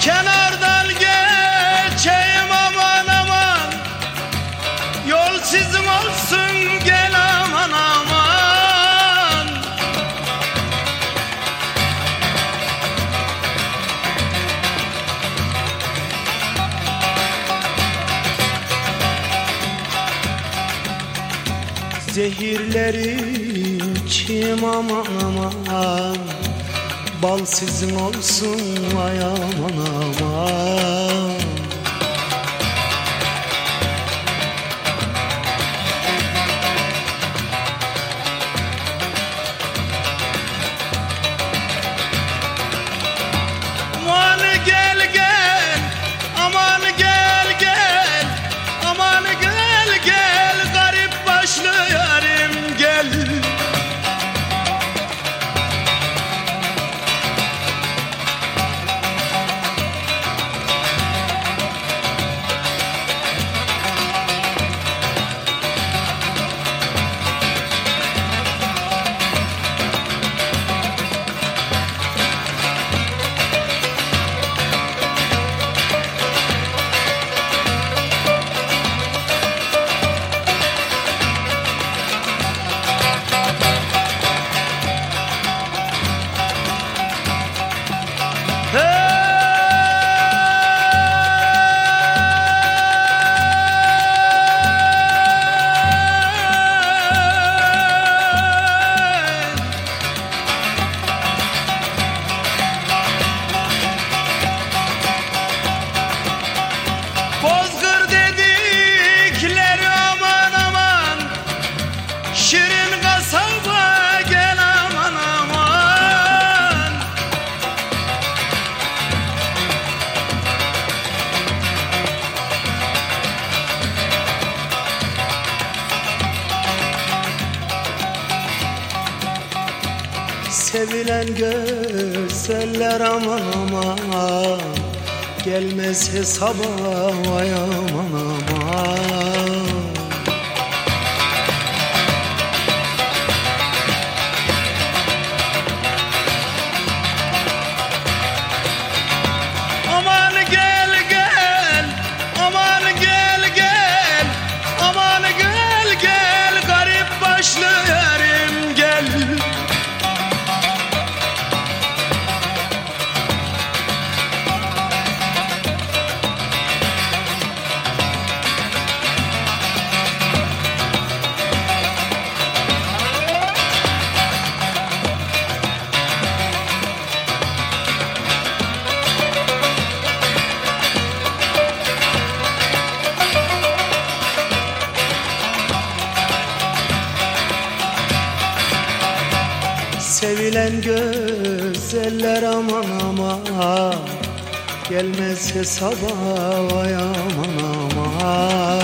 Kenardan geçeyim aman aman. Yol sizin olsun gel aman aman. Zehirleri içim aman aman. Bal sizin olsun ay aman aman Sevilen güzeller aman aman Gelmez hesaba vay aman aman Sevilen güzeller aman aman Gelmez hesaba vay aman aman